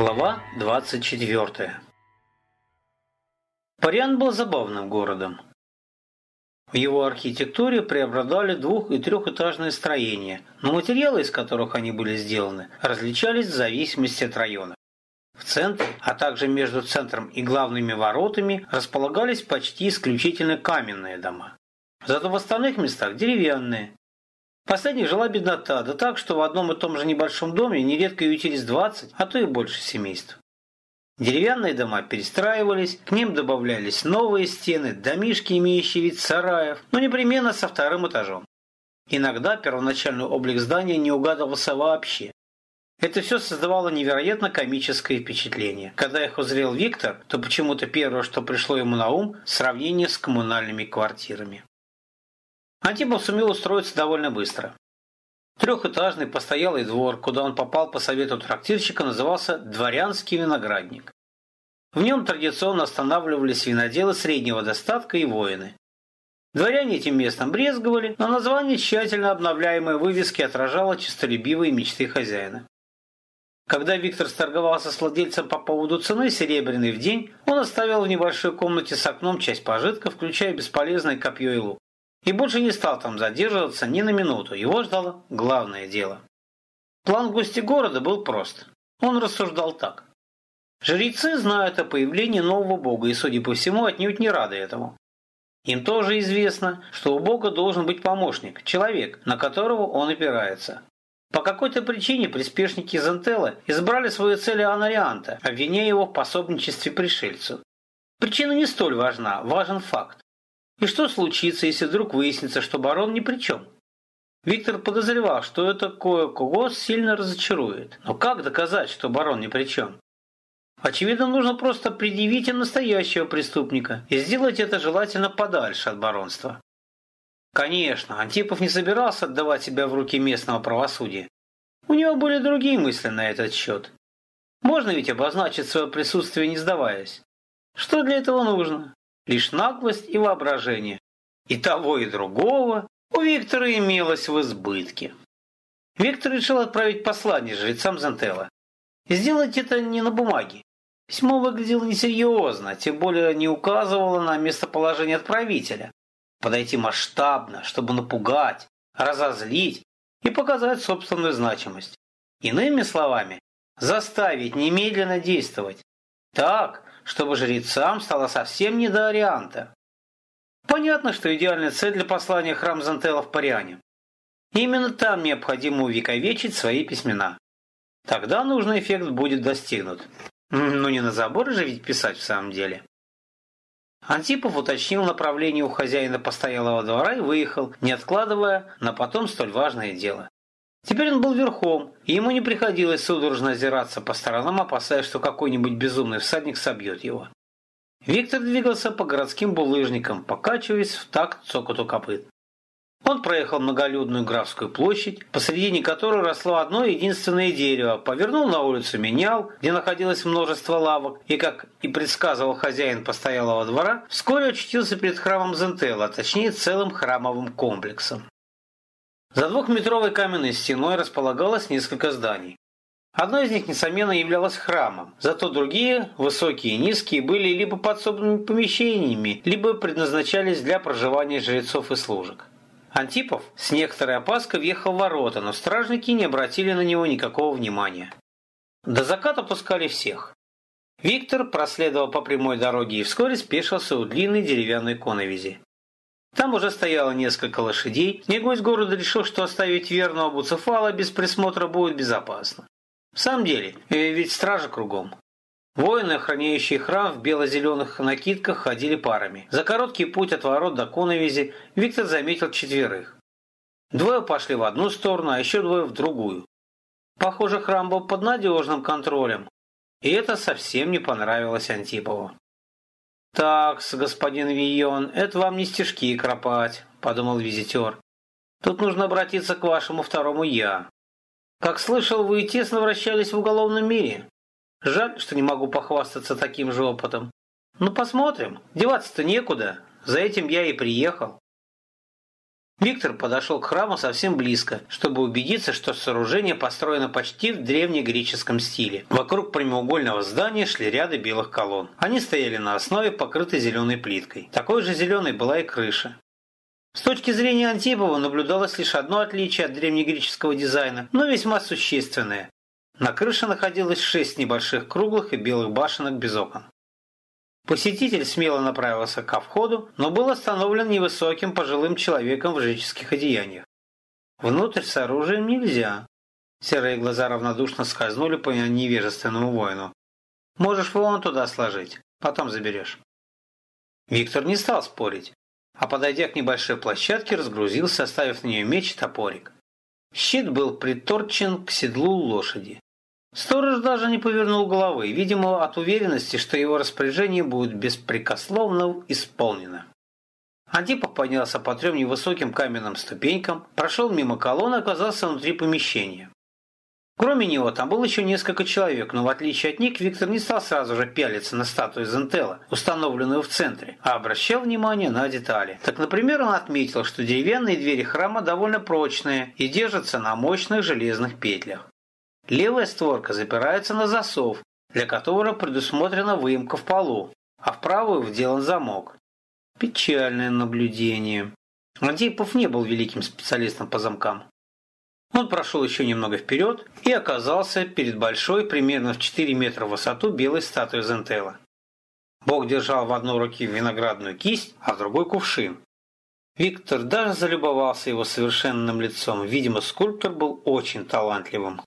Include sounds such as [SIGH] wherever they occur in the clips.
Глава 24 Париан был забавным городом. В его архитектуре преобладали двух- и трехэтажные строения, но материалы, из которых они были сделаны, различались в зависимости от района. В центре, а также между центром и главными воротами располагались почти исключительно каменные дома. Зато в остальных местах деревянные. Последних жила беднота, да так, что в одном и том же небольшом доме нередко ютились 20, а то и больше семейств. Деревянные дома перестраивались, к ним добавлялись новые стены, домишки, имеющие вид сараев, но непременно со вторым этажом. Иногда первоначальный облик здания не угадывался вообще. Это все создавало невероятно комическое впечатление. Когда их узрел Виктор, то почему-то первое, что пришло ему на ум – сравнение с коммунальными квартирами. Антипов сумел устроиться довольно быстро. Трехэтажный постоялый двор, куда он попал по совету трактирщика, назывался «Дворянский виноградник». В нем традиционно останавливались виноделы среднего достатка и воины. Дворяне этим местом брезговали, но название тщательно обновляемой вывески отражало честолюбивые мечты хозяина. Когда Виктор сторговался с владельцем по поводу цены серебряной в день, он оставил в небольшой комнате с окном часть пожитка, включая бесполезное копье и лук. И больше не стал там задерживаться ни на минуту. Его ждало главное дело. План гости города был прост. Он рассуждал так. Жрецы знают о появлении нового бога и, судя по всему, отнюдь не рады этому. Им тоже известно, что у бога должен быть помощник, человек, на которого он опирается. По какой-то причине приспешники Зентела избрали свою цель Анарианта, обвиняя его в пособничестве пришельцу. Причина не столь важна, важен факт. И что случится, если вдруг выяснится, что барон ни при чем? Виктор подозревал, что это кое-кого сильно разочарует. Но как доказать, что барон ни при чем? Очевидно, нужно просто предъявить настоящего преступника и сделать это желательно подальше от баронства. Конечно, Антипов не собирался отдавать себя в руки местного правосудия. У него были другие мысли на этот счет. Можно ведь обозначить свое присутствие, не сдаваясь. Что для этого нужно? Лишь наглость и воображение. И того, и другого у Виктора имелось в избытке. Виктор решил отправить послание жрецам Зентела. И сделать это не на бумаге. Письмо выглядело несерьезно, тем более не указывало на местоположение отправителя. Подойти масштабно, чтобы напугать, разозлить и показать собственную значимость. Иными словами, заставить немедленно действовать. Так, чтобы жрецам стало совсем не до Орианта. Понятно, что идеальная цель для послания храм Зантела в Париане. Именно там необходимо увековечить свои письмена. Тогда нужный эффект будет достигнут. Ну не на забор же ведь писать в самом деле. Антипов уточнил направление у хозяина постоялого двора и выехал, не откладывая на потом столь важное дело. Теперь он был верхом, и ему не приходилось судорожно озираться по сторонам, опасаясь, что какой-нибудь безумный всадник собьет его. Виктор двигался по городским булыжникам, покачиваясь в такт цокоту копыт. Он проехал многолюдную Графскую площадь, посредине которой росло одно единственное дерево, повернул на улицу Менял, где находилось множество лавок, и, как и предсказывал хозяин постоялого двора, вскоре очутился перед храмом Зентела, а точнее целым храмовым комплексом. За двухметровой каменной стеной располагалось несколько зданий. Одно из них, несомненно, являлось храмом, зато другие, высокие и низкие, были либо подсобными помещениями, либо предназначались для проживания жрецов и служек. Антипов с некоторой опаской въехал в ворота, но стражники не обратили на него никакого внимания. До заката пускали всех. Виктор проследовал по прямой дороге и вскоре спешился у длинной деревянной коновизи. Там уже стояло несколько лошадей, и гость города решил, что оставить верного Буцефала без присмотра будет безопасно. В самом деле, э, ведь стража кругом. Воины, охраняющие храм в бело-зеленых накидках, ходили парами. За короткий путь от ворот до коновизи Виктор заметил четверых. Двое пошли в одну сторону, а еще двое в другую. Похоже, храм был под надежным контролем. И это совсем не понравилось Антипову. Так, господин Вийон, это вам не стишки кропать», – подумал визитер. «Тут нужно обратиться к вашему второму «я». Как слышал, вы тесно вращались в уголовном мире. Жаль, что не могу похвастаться таким же опытом. Ну, посмотрим. Деваться-то некуда. За этим я и приехал». Виктор подошел к храму совсем близко, чтобы убедиться, что сооружение построено почти в древнегреческом стиле. Вокруг прямоугольного здания шли ряды белых колонн. Они стояли на основе, покрытой зеленой плиткой. Такой же зеленой была и крыша. С точки зрения Антипова наблюдалось лишь одно отличие от древнегреческого дизайна, но весьма существенное. На крыше находилось шесть небольших круглых и белых башенок без окон. Посетитель смело направился ко входу, но был остановлен невысоким пожилым человеком в жреческих одеяниях. Внутрь с оружием нельзя. Серые глаза равнодушно скользнули по невежественному воину. Можешь вон туда сложить, потом заберешь. Виктор не стал спорить, а подойдя к небольшой площадке, разгрузился, оставив на нее меч и топорик. Щит был приторчен к седлу лошади. Сторож даже не повернул головы, видимо, от уверенности, что его распоряжение будет беспрекословно исполнено. Антипов поднялся по трем невысоким каменным ступенькам, прошел мимо колонны и оказался внутри помещения. Кроме него там было еще несколько человек, но в отличие от них Виктор не стал сразу же пялиться на статую Зентела, установленную в центре, а обращал внимание на детали. Так, например, он отметил, что деревянные двери храма довольно прочные и держатся на мощных железных петлях. Левая створка запирается на засов, для которого предусмотрена выемка в полу, а в правую вделан замок. Печальное наблюдение. Антипов не был великим специалистом по замкам. Он прошел еще немного вперед и оказался перед большой, примерно в 4 метра в высоту, белой статуей Зентела. Бог держал в одной руке виноградную кисть, а в другой кувшин. Виктор даже залюбовался его совершенным лицом. Видимо, скульптор был очень талантливым.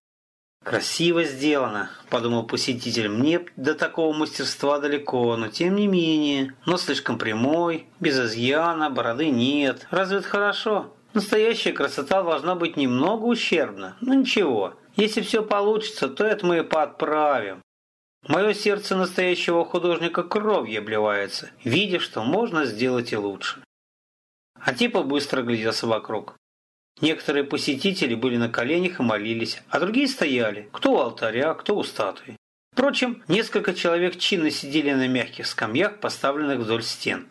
«Красиво сделано», – подумал посетитель. «Мне до такого мастерства далеко, но тем не менее. Но слишком прямой, без изъяна, бороды нет. Разве это хорошо? Настоящая красота должна быть немного ущербна. Но ничего, если все получится, то это мы и подправим. Мое сердце настоящего художника кровью обливается, видя, что можно сделать и лучше». А типа быстро гляделся вокруг. Некоторые посетители были на коленях и молились, а другие стояли, кто у алтаря, кто у статуи. Впрочем, несколько человек чинно сидели на мягких скамьях, поставленных вдоль стен.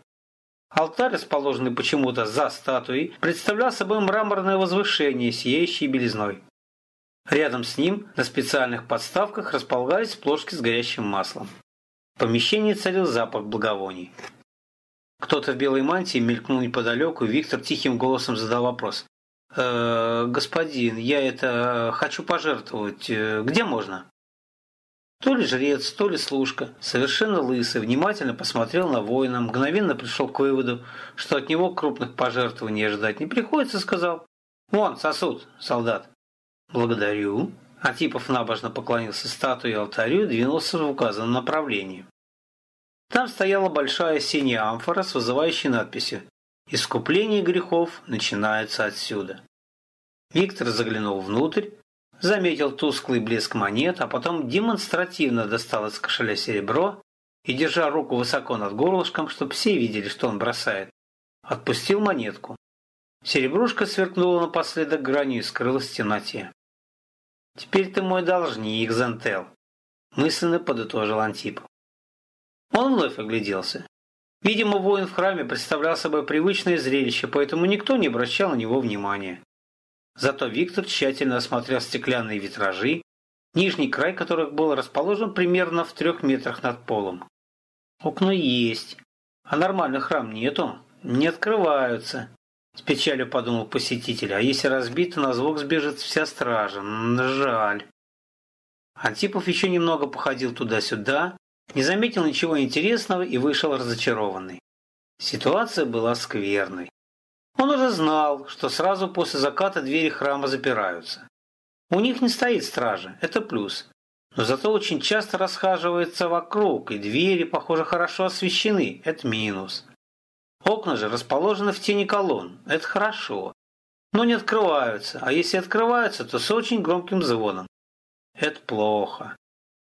Алтарь, расположенный почему-то за статуей, представлял собой мраморное возвышение, сияющее белизной. Рядом с ним на специальных подставках располагались плошки с горящим маслом. В помещении царил запах благовоний. Кто-то в белой мантии мелькнул неподалеку, и Виктор тихим голосом задал вопрос господин, я это хочу пожертвовать. Э, где можно? То ли жрец, то ли служка, совершенно лысый, внимательно посмотрел на воина, мгновенно пришел к выводу, что от него крупных пожертвований ожидать не приходится, сказал «Вон, сосуд, солдат». «Благодарю». Антипов набожно поклонился статуе и алтарю и двинулся в указанном направлении. Там стояла большая синяя амфора с вызывающей надписью Искупление грехов начинается отсюда. Виктор заглянул внутрь, заметил тусклый блеск монет, а потом демонстративно достал из кошеля серебро и, держа руку высоко над горлышком, чтобы все видели, что он бросает, отпустил монетку. Серебрушка сверкнула напоследок гранью и скрылась в темноте. «Теперь ты мой должник, Зентел», – мысленно подытожил Антипов. Он вновь огляделся. Видимо, воин в храме представлял собой привычное зрелище, поэтому никто не обращал на него внимания. Зато Виктор тщательно осмотрел стеклянные витражи, нижний край которых был расположен примерно в трех метрах над полом. Окна есть, а нормальных храм нету, не открываются. С печалью подумал посетитель, а если разбито, на звук сбежит вся стража. Жаль. Антипов еще немного походил туда-сюда, не заметил ничего интересного и вышел разочарованный. Ситуация была скверной. Он уже знал, что сразу после заката двери храма запираются. У них не стоит стража, это плюс. Но зато очень часто расхаживается вокруг, и двери, похоже, хорошо освещены, это минус. Окна же расположены в тени колонн, это хорошо. Но не открываются, а если открываются, то с очень громким звоном. Это плохо.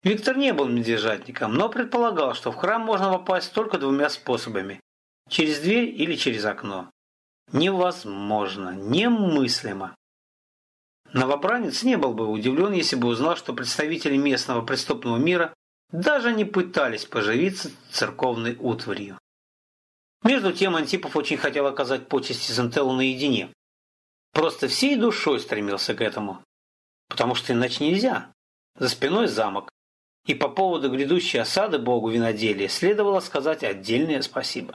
Виктор не был медвежатником, но предполагал, что в храм можно попасть только двумя способами – через дверь или через окно. Невозможно, немыслимо. Новобранец не был бы удивлен, если бы узнал, что представители местного преступного мира даже не пытались поживиться церковной утварью. Между тем Антипов очень хотел оказать почести Зентеллу наедине. Просто всей душой стремился к этому. Потому что иначе нельзя. За спиной замок. И по поводу грядущей осады богу виноделия следовало сказать отдельное спасибо.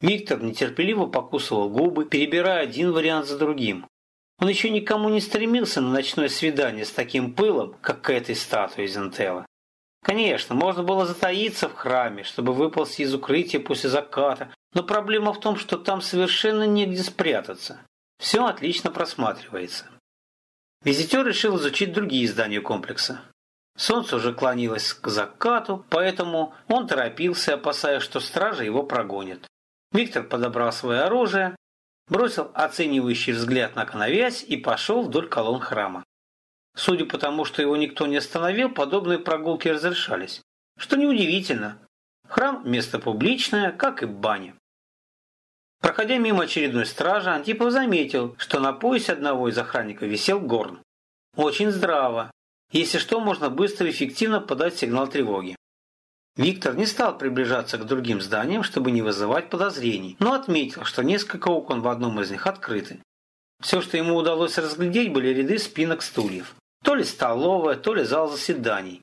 Виктор нетерпеливо покусывал губы, перебирая один вариант за другим. Он еще никому не стремился на ночное свидание с таким пылом, как к этой статуе Зентела. Конечно, можно было затаиться в храме, чтобы выползти из укрытия после заката, но проблема в том, что там совершенно негде спрятаться. Все отлично просматривается. Визитер решил изучить другие здания комплекса. Солнце уже клонилось к закату, поэтому он торопился, опасаясь, что стража его прогонит. Виктор подобрал свое оружие, бросил оценивающий взгляд на коновязь и пошел вдоль колонн храма. Судя по тому, что его никто не остановил, подобные прогулки разрешались. Что неудивительно. Храм – место публичное, как и баня. Проходя мимо очередной стражи, Антипов заметил, что на поясе одного из охранников висел горн. Очень здраво. Если что, можно быстро и эффективно подать сигнал тревоги. Виктор не стал приближаться к другим зданиям, чтобы не вызывать подозрений, но отметил, что несколько окон в одном из них открыты. Все, что ему удалось разглядеть, были ряды спинок стульев. То ли столовая, то ли зал заседаний.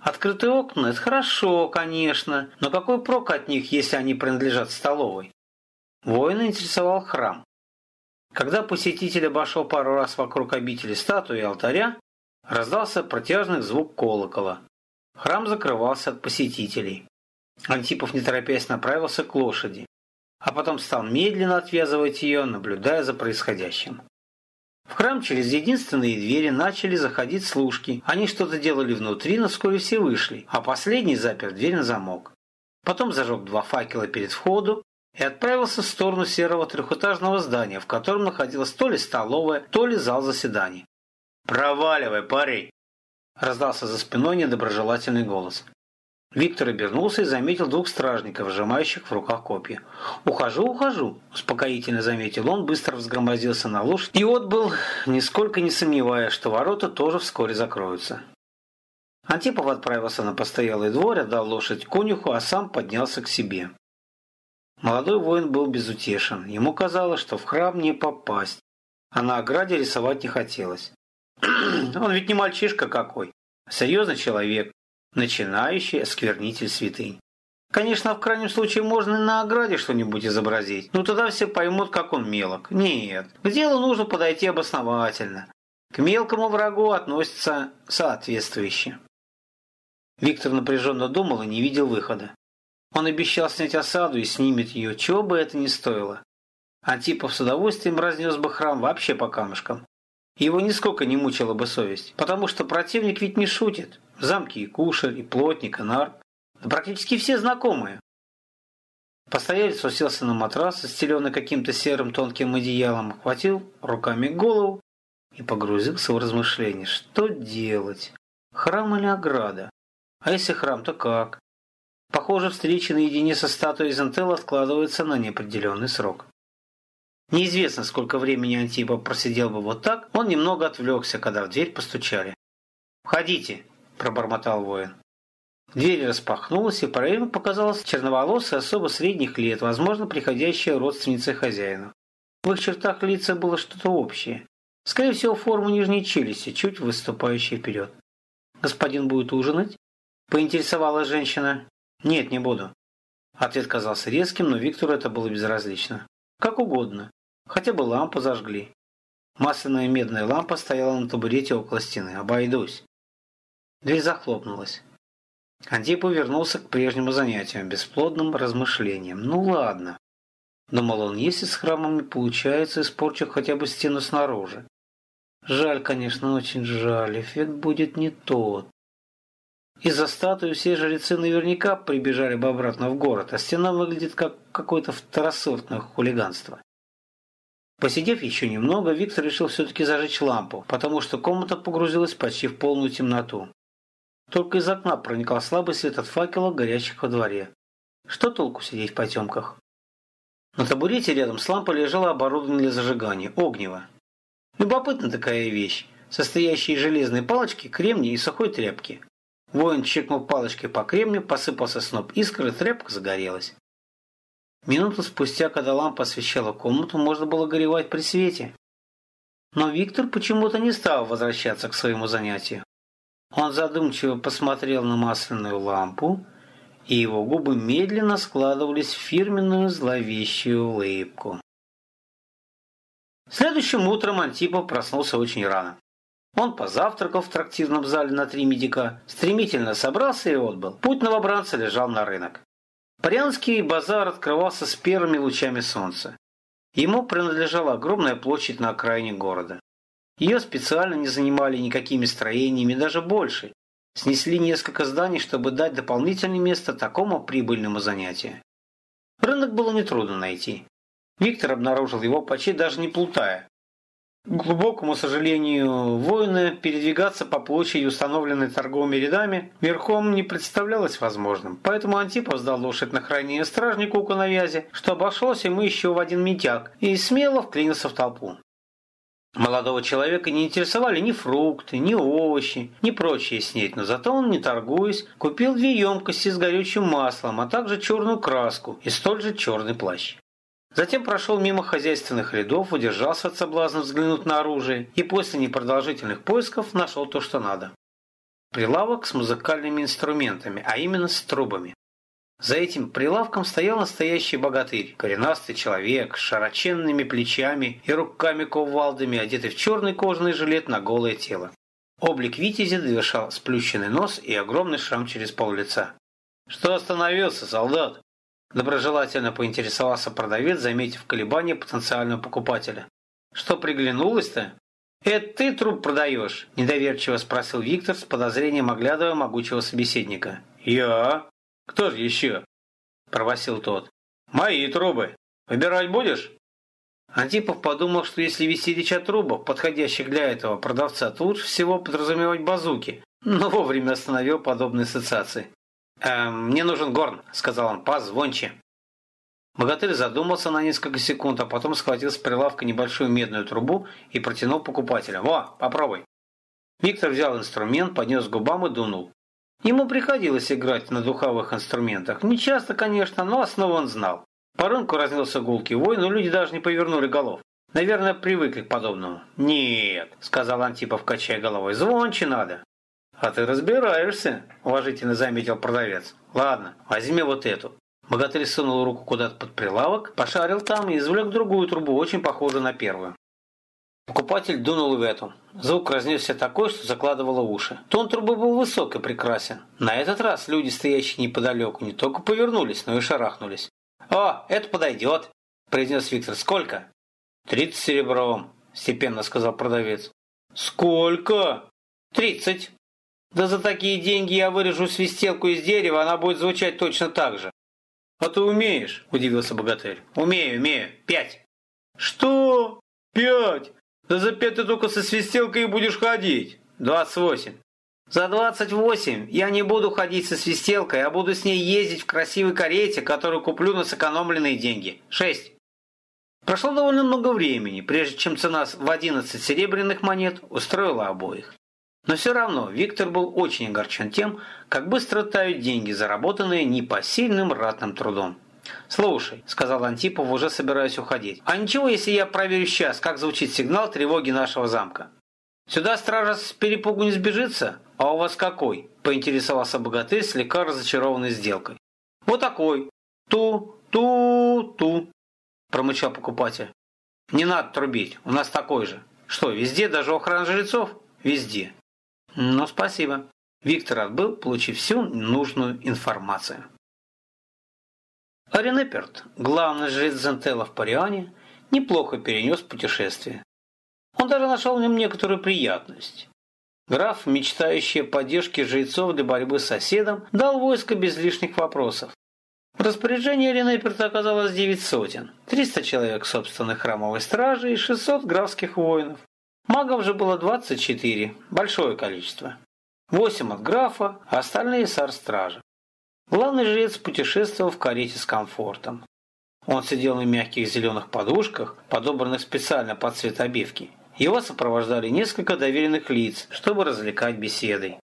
Открытые окна – это хорошо, конечно, но какой прок от них, если они принадлежат столовой? Воина интересовал храм. Когда посетитель обошел пару раз вокруг обители статуи и алтаря, раздался протяжный звук колокола. Храм закрывался от посетителей. Антипов, не торопясь, направился к лошади, а потом стал медленно отвязывать ее, наблюдая за происходящим. В храм через единственные двери начали заходить служки. Они что-то делали внутри, но вскоре все вышли, а последний запер дверь на замок. Потом зажег два факела перед входом и отправился в сторону серого трехэтажного здания, в котором находилась то ли столовая, то ли зал заседаний. «Проваливай, парень!» Раздался за спиной недоброжелательный голос. Виктор обернулся и заметил двух стражников, сжимающих в руках копья. «Ухожу, ухожу», – успокоительно заметил он, быстро взгромозился на лошадь и отбыл, нисколько не сомневаясь, что ворота тоже вскоре закроются. Антипов отправился на постоялый двор, отдал лошадь конюху, а сам поднялся к себе. Молодой воин был безутешен. Ему казалось, что в храм не попасть, а на ограде рисовать не хотелось. [CLEARS THROAT] Он ведь не мальчишка какой, серьезный человек, начинающий осквернитель святынь. Конечно, в крайнем случае можно и на ограде что-нибудь изобразить, но тогда все поймут, как он мелок. Нет, к делу нужно подойти обосновательно. К мелкому врагу относятся соответствующе. Виктор напряженно думал и не видел выхода. Он обещал снять осаду и снимет ее, чего бы это ни стоило. Антипов с удовольствием разнес бы храм вообще по камушкам. Его нисколько не мучила бы совесть, потому что противник ведь не шутит. Замки и кушарь, и плотник, и нар. Практически все знакомые. Постоялец уселся на матрас, застеленный каким-то серым тонким одеялом, охватил руками голову и погрузился в размышления. Что делать? Храм или ограда? А если храм, то как? Похоже, встреча наедине со статуей Зентелла откладывается на неопределенный срок. Неизвестно, сколько времени Антипа просидел бы вот так, он немного отвлекся, когда в дверь постучали. «Входите!» – пробормотал воин. Дверь распахнулась, и проеме показалась черноволосая особо средних лет, возможно, приходящая родственница хозяина. В их чертах лица было что-то общее. Скорее всего, форма нижней челюсти, чуть выступающая вперед. «Господин будет ужинать?» – поинтересовалась женщина. «Нет, не буду». Ответ казался резким, но Виктору это было безразлично. «Как угодно. Хотя бы лампу зажгли. Масляная медная лампа стояла на табурете около стены. Обойдусь. Дверь захлопнулась. Антипу вернулся к прежнему занятию, бесплодным размышлениям. Ну ладно. Думал он, если с храмами получается, испорчу хотя бы стену снаружи. Жаль, конечно, очень жаль. Эффект будет не тот. Из-за статуи все жрецы наверняка прибежали бы обратно в город, а стена выглядит как какое-то второсортное хулиганство. Посидев еще немного, Виктор решил все-таки зажечь лампу, потому что комната погрузилась почти в полную темноту. Только из окна проникал слабый свет от факела, горящих во дворе. Что толку сидеть в потемках? На табурете рядом с лампой лежало оборудование для зажигания – огнево. Любопытная такая вещь, состоящая из железной палочки, кремния и сухой тряпки. Воин чекнул палочкой по кремню, посыпался сноп искр, и тряпка загорелась. Минуту спустя, когда лампа освещала комнату, можно было горевать при свете. Но Виктор почему-то не стал возвращаться к своему занятию. Он задумчиво посмотрел на масляную лампу, и его губы медленно складывались в фирменную зловещую улыбку. Следующим утром Антипов проснулся очень рано. Он позавтракал в трактирном зале на три медика, стремительно собрался и отбыл. Путь новобранца лежал на рынок. Парянский базар открывался с первыми лучами солнца. Ему принадлежала огромная площадь на окраине города. Ее специально не занимали никакими строениями, даже больше. Снесли несколько зданий, чтобы дать дополнительное место такому прибыльному занятию. Рынок было нетрудно найти. Виктор обнаружил его почти даже не плутая. К глубокому сожалению, воины передвигаться по площади, установленной торговыми рядами, верхом не представлялось возможным, поэтому Антипов сдал лошадь на хранение стражнику у коновязи, что обошлось ему еще в один митяг, и смело вклинился в толпу. Молодого человека не интересовали ни фрукты, ни овощи, ни прочие снеть, но зато он, не торгуясь, купил две емкости с горючим маслом, а также черную краску и столь же черный плащ. Затем прошел мимо хозяйственных рядов, удержался от соблазна взглянуть на оружие и после непродолжительных поисков нашел то, что надо. Прилавок с музыкальными инструментами, а именно с трубами. За этим прилавком стоял настоящий богатырь, коренастый человек с широченными плечами и руками-кувалдами, одетый в черный кожаный жилет на голое тело. Облик витязя довершал сплющенный нос и огромный шрам через пол лица. «Что остановился, солдат?» Доброжелательно поинтересовался продавец, заметив колебания потенциального покупателя. «Что приглянулось-то?» «Это ты труп продаешь?» – недоверчиво спросил Виктор с подозрением оглядывая могучего собеседника. «Я? Кто же еще?» – пробасил тот. «Мои трубы. Выбирать будешь?» Антипов подумал, что если вести речь о трубах, подходящих для этого продавца, то лучше всего подразумевать базуки, но вовремя остановил подобные ассоциации. «Эм, «Мне нужен горн», — сказал он, — «позвонче». Богатырь задумался на несколько секунд, а потом схватил с прилавка небольшую медную трубу и протянул покупателю. «Во, попробуй». Виктор взял инструмент, поднес к губам и дунул. Ему приходилось играть на духовых инструментах. Не часто, конечно, но основу он знал. По рынку разнился гулкий вой, но люди даже не повернули голов. Наверное, привыкли к подобному. «Нет», — сказал Антипов, качая головой, — «звонче надо». «А ты разбираешься», – уважительно заметил продавец. «Ладно, возьми вот эту». Богатырь сунул руку куда-то под прилавок, пошарил там и извлек другую трубу, очень похожую на первую. Покупатель дунул в эту. Звук разнесся такой, что закладывало уши. Тон трубы был высок и прекрасен. На этот раз люди, стоящие неподалеку, не только повернулись, но и шарахнулись. «О, это подойдет!» – произнес Виктор. «Сколько?» «Тридцать серебром», – степенно сказал продавец. «Сколько?» «Тридцать». Да за такие деньги я вырежу свистелку из дерева, она будет звучать точно так же. А ты умеешь? Удивился богатырь. Умею, умею. Пять. Что? Пять? Да за пять ты только со свистелкой будешь ходить. Двадцать восемь. За двадцать восемь я не буду ходить со свистелкой, а буду с ней ездить в красивой карете, которую куплю на сэкономленные деньги. Шесть. Прошло довольно много времени, прежде чем цена в одиннадцать серебряных монет устроила обоих. Но все равно Виктор был очень огорчен тем, как быстро тают деньги, заработанные непосильным ратным трудом. «Слушай», — сказал Антипов, уже собираясь уходить, «а ничего, если я проверю сейчас, как звучит сигнал тревоги нашего замка?» «Сюда стража с перепугу не сбежится? А у вас какой?» — поинтересовался богатырь, слегка разочарованный сделкой. «Вот такой. Ту, ту, ту», — промычал покупатель. «Не надо трубить, у нас такой же. Что, везде, даже охрана жрецов?» «Везде. Ну, спасибо. Виктор отбыл, получив всю нужную информацию. Аренеперт, главный жрец Зентела в Париане, неплохо перенес путешествие. Он даже нашел в нем некоторую приятность. Граф, мечтающий о поддержке жрецов для борьбы с соседом, дал войско без лишних вопросов. В распоряжении Ренеперта оказалось девять сотен, 300 человек собственной храмовой стражи и 600 графских воинов. Магов же было 24, большое количество. Восемь от графа, а остальные с арстража. Главный жрец путешествовал в карете с комфортом. Он сидел на мягких зеленых подушках, подобранных специально под цвет обивки. Его сопровождали несколько доверенных лиц, чтобы развлекать беседой.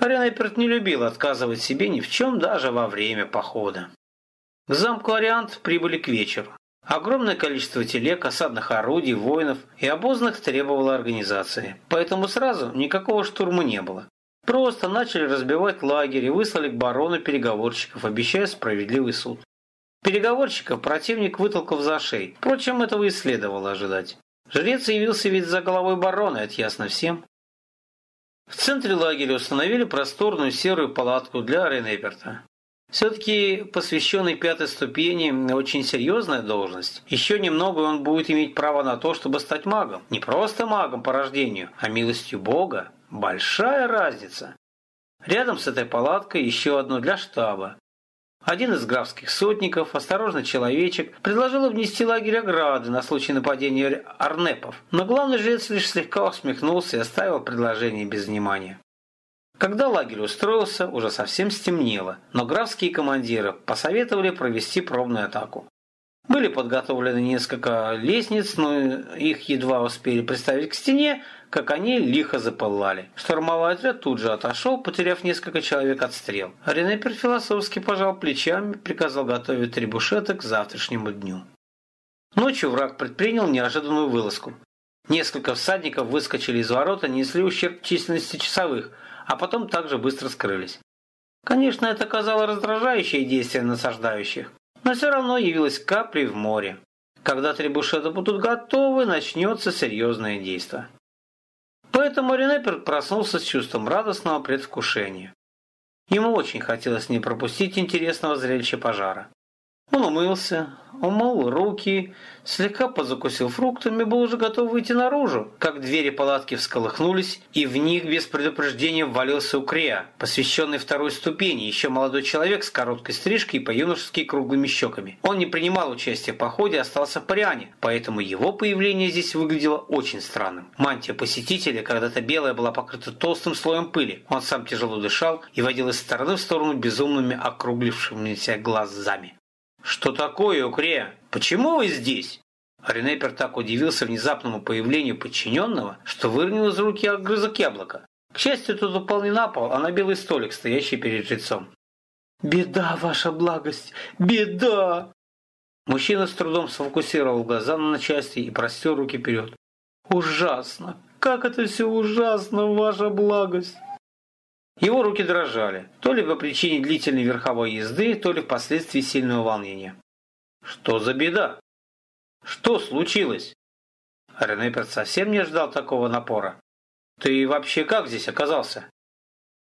Ренеперт не любил отказывать себе ни в чем даже во время похода. К замку Ориант прибыли к вечеру. Огромное количество телег, осадных орудий, воинов и обозных требовало организации, поэтому сразу никакого штурма не было. Просто начали разбивать лагерь и выслали к барону переговорщиков, обещая справедливый суд. Переговорщиков противник вытолкал за шеи, впрочем, этого и следовало ожидать. Жрец явился ведь за головой барона, это ясно всем. В центре лагеря установили просторную серую палатку для Ренеперта. Все-таки посвященный пятой ступени очень серьезная должность. Еще немного он будет иметь право на то, чтобы стать магом. Не просто магом по рождению, а милостью Бога. Большая разница. Рядом с этой палаткой еще одно для штаба. Один из графских сотников, осторожный человечек, предложил внести лагерь ограды на случай нападения арнепов, но главный жрец лишь слегка усмехнулся и оставил предложение без внимания. Когда лагерь устроился, уже совсем стемнело, но графские командиры посоветовали провести пробную атаку. Были подготовлены несколько лестниц, но их едва успели приставить к стене, как они лихо запылали. Штурмовой отряд тут же отошел, потеряв несколько человек от стрел. Ренепер философски пожал плечами, приказал готовить требушеты к завтрашнему дню. Ночью враг предпринял неожиданную вылазку. Несколько всадников выскочили из ворота, несли ущерб численности часовых, а потом также быстро скрылись. Конечно, это оказало раздражающее действие насаждающих но все равно явилась каплей в море. Когда требушеты будут готовы, начнется серьезное действие. Поэтому Ренепер проснулся с чувством радостного предвкушения. Ему очень хотелось не пропустить интересного зрелища пожара. Он умылся, умыл руки, слегка позакусил фруктами, был уже готов выйти наружу, как двери палатки всколыхнулись, и в них без предупреждения ввалился Укрея, посвященный второй ступени, еще молодой человек с короткой стрижкой и по-юношески круглыми щеками. Он не принимал участия в походе, остался в Париане, поэтому его появление здесь выглядело очень странным. Мантия посетителя, когда-то белая, была покрыта толстым слоем пыли. Он сам тяжело дышал и водил из стороны в сторону безумными округлившимися глазами. «Что такое, Укре? Почему вы здесь?» Ренепер так удивился внезапному появлению подчиненного, что выронил из руки огрызок яблока. К счастью, тот упал не на пол, а на белый столик, стоящий перед жрецом. «Беда, ваша благость! Беда!» Мужчина с трудом сфокусировал глаза на начальстве и простер руки вперед. «Ужасно! Как это все ужасно, ваша благость!» Его руки дрожали, то ли по причине длительной верховой езды, то ли впоследствии сильного волнения. Что за беда? Что случилось? Ренеперт совсем не ждал такого напора. Ты вообще как здесь оказался?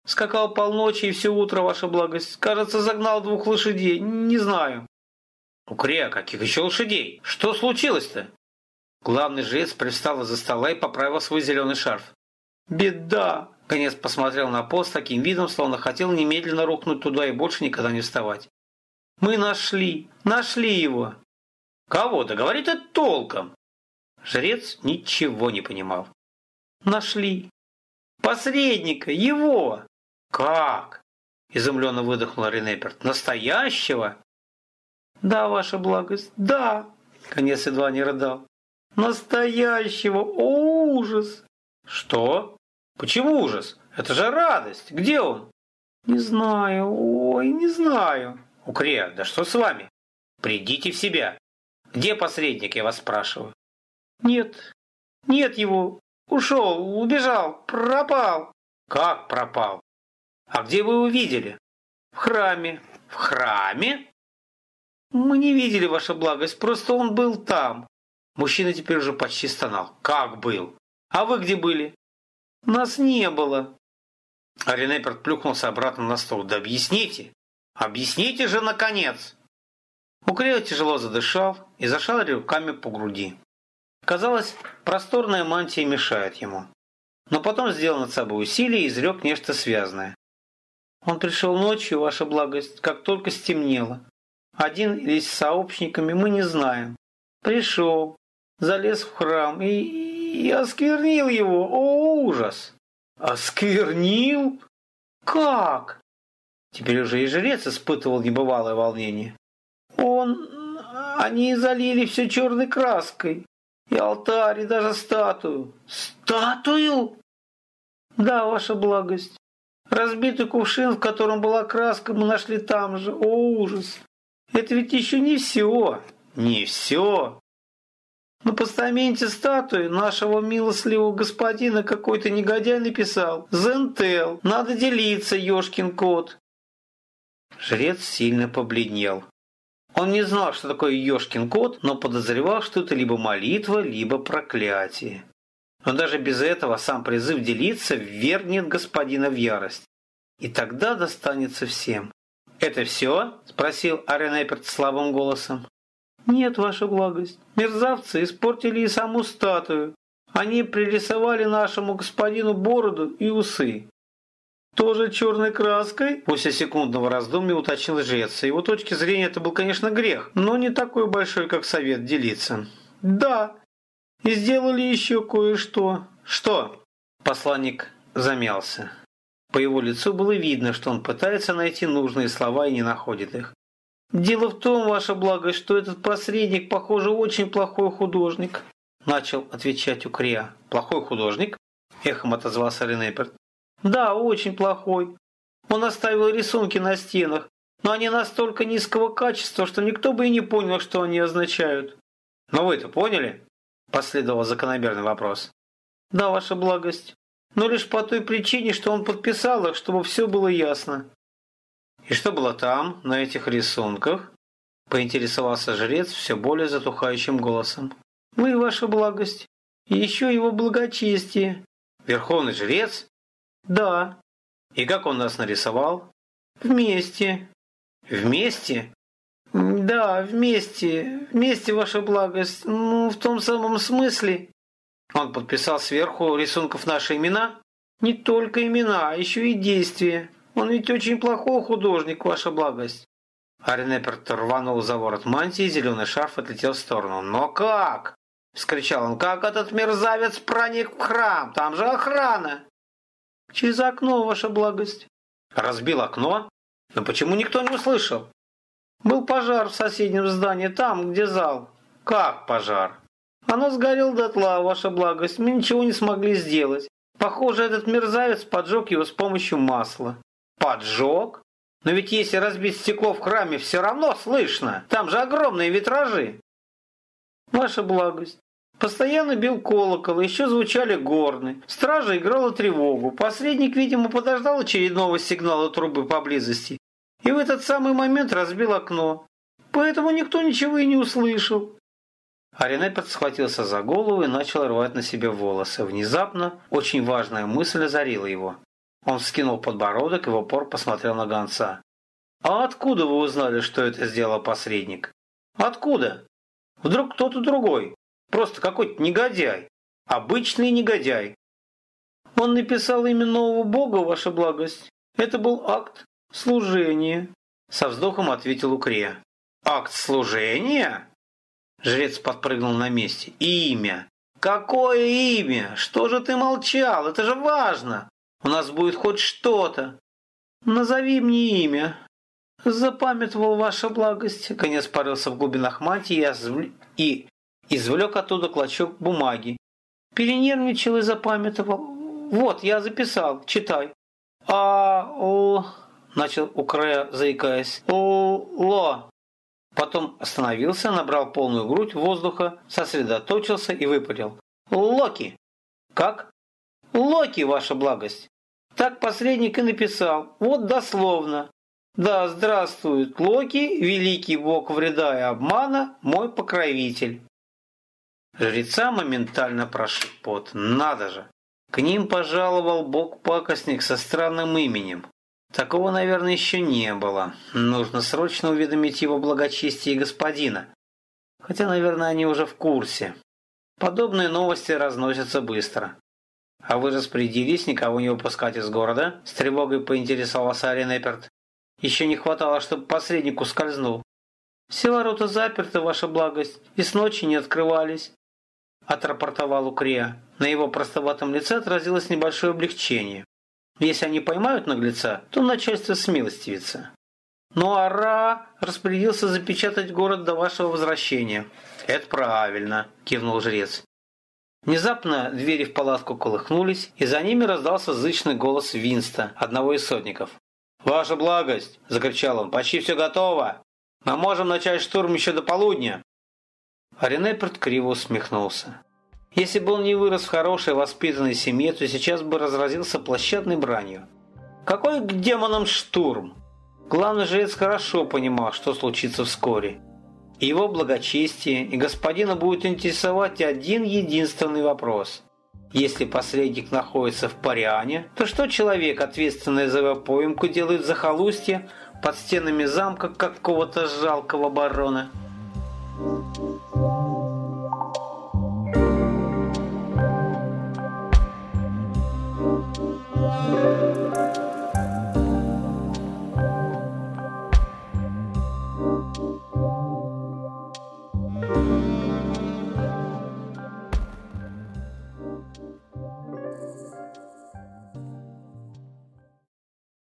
Скакал полночи и все утро, ваша благость. Кажется, загнал двух лошадей. Не знаю. Укря, каких еще лошадей? Что случилось-то? Главный жрец привстал из-за стола и поправил свой зеленый шарф. Беда! Конец посмотрел на пол с таким видом, словно хотел немедленно рухнуть туда и больше никогда не вставать. «Мы нашли! Нашли его!» «Кого? Да говори ты толком!» Жрец ничего не понимал. «Нашли! Посредника! Его!» «Как?» – изумленно выдохнула Ренеперт. «Настоящего?» «Да, ваша благость, да!» – конец едва не рыдал. «Настоящего! О, ужас!» «Что?» Почему ужас? Это же радость. Где он? Не знаю. Ой, не знаю. Укре, да что с вами? Придите в себя. Где посредник, я вас спрашиваю? Нет. Нет его. Ушел, убежал, пропал. Как пропал? А где вы его видели? В храме. В храме? Мы не видели, ваша благость, просто он был там. Мужчина теперь уже почти стонал. Как был? А вы где были? Нас не было. Аринеперт плюхнулся обратно на стол. Да объясните! Объясните же, наконец! Укрел тяжело задышал и зашарил руками по груди. Казалось, просторная мантия мешает ему. Но потом сделал над собой усилие и изрек нечто связанное. Он пришел ночью, ваша благость, как только стемнело. Один или с сообщниками мы не знаем. Пришел, залез в храм и, и осквернил его. О, ужас! Осквернил? Как? Теперь уже и жрец испытывал небывалое волнение. Он... Они залили все черной краской. И алтарь, и даже статую. Статую? Да, ваша благость. Разбитый кувшин, в котором была краска, мы нашли там же. О, ужас! Это ведь еще не все. Не все. На постаменте статуи нашего милостливого господина какой-то негодяй написал «Зентел, надо делиться, ёшкин кот». Жрец сильно побледнел. Он не знал, что такое ёшкин кот, но подозревал, что это либо молитва, либо проклятие. Но даже без этого сам призыв делиться ввергнет господина в ярость. И тогда достанется всем. «Это все?» – спросил Аренеперт слабым голосом. «Нет, ваша благость. Мерзавцы испортили и саму статую. Они пририсовали нашему господину бороду и усы. «Тоже черной краской?» После секундного раздумья уточнил жрец. С его точки зрения это был, конечно, грех, но не такой большой, как совет делиться. «Да, и сделали еще кое-что». «Что?» Посланник замялся. По его лицу было видно, что он пытается найти нужные слова и не находит их. «Дело в том, ваша благость, что этот посредник, похоже, очень плохой художник», начал отвечать Укрия. «Плохой художник?» эхом отозвался Ренеперт. Да, очень плохой. Он оставил рисунки на стенах, но они настолько низкого качества, что никто бы и не понял, что они означают. Но вы-то поняли? Последовал закономерный вопрос. Да, ваша благость. Но лишь по той причине, что он подписал их, чтобы все было ясно. И что было там, на этих рисунках? Поинтересовался жрец все более затухающим голосом. Вы, ваша благость, и еще его благочестие. Верховный жрец? Да. И как он нас нарисовал? Вместе. Вместе? Да, вместе. Вместе, ваша благость. Ну, в том самом смысле. Он подписал сверху рисунков наши имена? Не только имена, а еще и действия. Он ведь очень плохой художник, ваша благость. Аренеперт рванул за ворот мантии, зеленый шарф отлетел в сторону. «Но как?» – вскричал он. «Как этот мерзавец проник в храм? Там же охрана!» Через окно, ваша благость. Разбил окно? Но почему никто не услышал? Был пожар в соседнем здании, там, где зал. Как пожар? Оно сгорело дотла, ваша благость. Мы ничего не смогли сделать. Похоже, этот мерзавец поджег его с помощью масла. Поджег? Но ведь если разбить стекло в храме, все равно слышно. Там же огромные витражи. Ваша благость, Постоянно бил колокол, еще звучали горны. Стража играла тревогу. Посредник, видимо, подождал очередного сигнала трубы поблизости. И в этот самый момент разбил окно. Поэтому никто ничего и не услышал. Аренепет схватился за голову и начал рвать на себе волосы. Внезапно очень важная мысль озарила его. Он вскинул подбородок и в упор посмотрел на гонца. «А откуда вы узнали, что это сделал посредник?» «Откуда? Вдруг кто-то другой?» Просто какой-то негодяй. Обычный негодяй. Он написал имя нового бога, ваша благость. Это был акт служения. Со вздохом ответил Укре. Акт служения? Жрец подпрыгнул на месте. Имя. Какое имя? Что же ты молчал? Это же важно. У нас будет хоть что-то. Назови мне имя. Запамятовал ваша благость. Конец порылся в глубинах мантии и Извлек оттуда клочок бумаги. Перенервничал и запамятовал. Вот, я записал, читай. А, о, начал у края, заикаясь. О, ло. Потом остановился, набрал полную грудь воздуха, сосредоточился и выпалил. Локи. Как? Локи, ваша благость. Так посредник и написал. Вот дословно. Да, здравствует Локи, великий бог вреда и обмана, мой покровитель. Жреца моментально прошиб пот. Надо же! К ним пожаловал бог-пакостник со странным именем. Такого, наверное, еще не было. Нужно срочно уведомить его благочестие господина. Хотя, наверное, они уже в курсе. Подобные новости разносятся быстро. А вы распорядились никого не выпускать из города? С тревогой поинтересовался Аренеперт. Еще не хватало, чтобы посредник ускользнул. Все ворота заперты, ваша благость, и с ночи не открывались отрапортовал Укрия. На его простоватом лице отразилось небольшое облегчение. Если они поймают наглеца, то начальство смилостивится. Ну а Ра распорядился запечатать город до вашего возвращения. Это правильно, кивнул жрец. Внезапно двери в палатку колыхнулись, и за ними раздался зычный голос Винста, одного из сотников. «Ваша благость!» – закричал он. «Почти все готово! Мы можем начать штурм еще до полудня. Ренеперт криво усмехнулся. Если бы он не вырос в хорошей воспитанной семье, то сейчас бы разразился площадной бранью. Какой к демонам штурм? Главный жрец хорошо понимал, что случится вскоре. Его благочестие и господина будет интересовать один единственный вопрос. Если посредник находится в Париане, то что человек, ответственный за его поимку, делает в захолустье под стенами замка какого-то жалкого барона –